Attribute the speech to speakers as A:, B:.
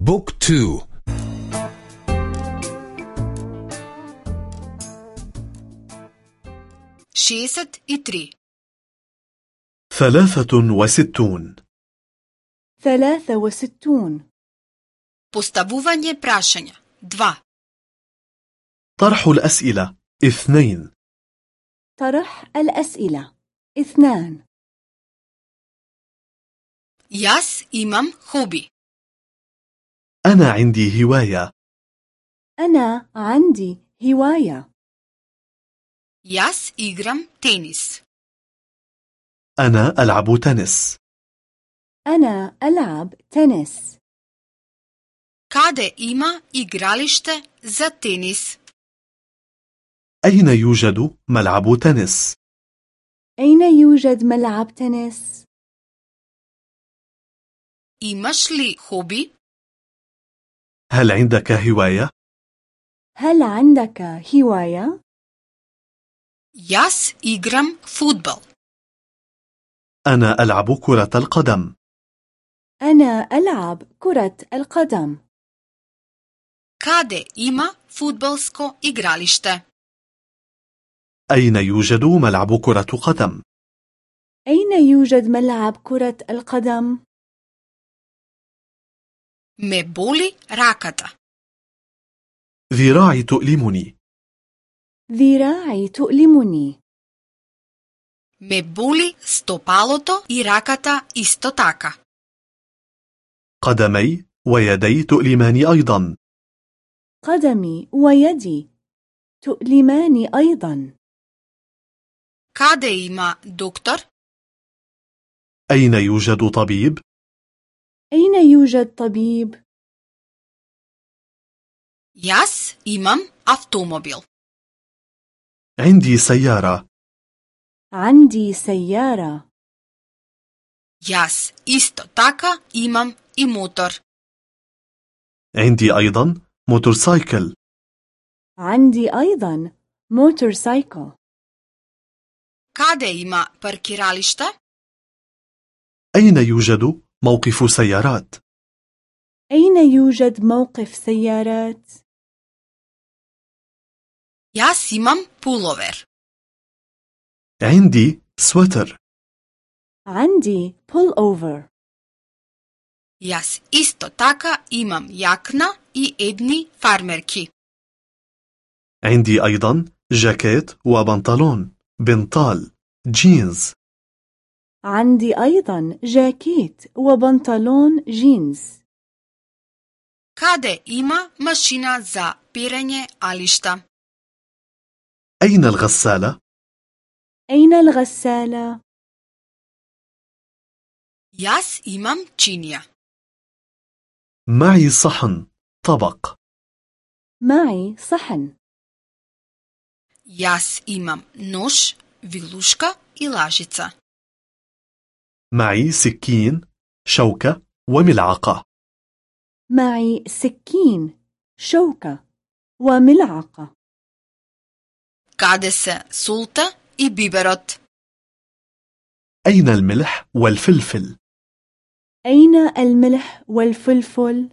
A: Book two.
B: Шеесет и три.
C: ثلاثة وستون.
D: ثلاثة وستون.
B: Поставување прашања 2
C: طرح الأسئلة. اثنين.
D: طرح الأسئلة. اثنان.
B: Jaz imam hobi.
C: أنا عندي هواية
D: أنا عندي هواية
B: Jaz igram tenis.
C: أنا ألعب تنس
D: أنا ألعب تنس
B: Kade ima igralište za tenis?
C: أين يوجد ملعب تنس؟
D: أين يوجد ملعب تنس؟
B: Imaš li hobi?
C: هل عندك هواية؟
D: هل عندك هواية؟
B: Jaz igram futbal.
C: أنا ألعب كرة القدم
D: أنا ألعب كرة القدم
B: Kade ima futbalsko igralište?
C: أين يوجد ملعب كرة قدم؟
D: أين يوجد ملعب كرة القدم؟
B: Me boli rakata.
C: ذراعي تؤلمني
D: ذراعي تؤلمني
B: Me boli stopaloto i rakata isto taka.
C: قدمي ويدي تؤلماني أيضا
D: قدمي ويدي تؤلماني أيضا
B: Kade ima doktor?
C: أين يوجد طبيب؟
D: أين يوجد طبيب؟
B: Jaz imam automobil.
C: عندي سيارة
D: عندي سيارة
B: isto taka imam i motor.
C: عندي أيضا motorcycle
D: عندي أيضا motorcycle
B: Каде има паркиралишта?
C: أين يوجد موقف سيارات؟
D: أين يوجد موقف سيارات؟
B: Јас имам пуловер.
C: عندي سويتر
D: عندي pullover
B: Јас исто така имам јакна и едни фармерки.
C: عندي أيضا جاكيت وبنطلون بنطال جينز
D: عندي أيضا جاكيت وبنطلون جينز.
B: Каде има машина за перење алишта.
C: أين الغسالة؟
D: أين الغسالة؟
B: јас имам чинија.
C: معي صحن طبق.
D: معي صحن.
B: јас имам нож вилушка и.
C: معي سكين شوكة وملعقة
D: معي سكين شوكة وملعقة
B: sulta i biberot?
C: أين الملح والفلفل؟
D: أين الملح والفلفل؟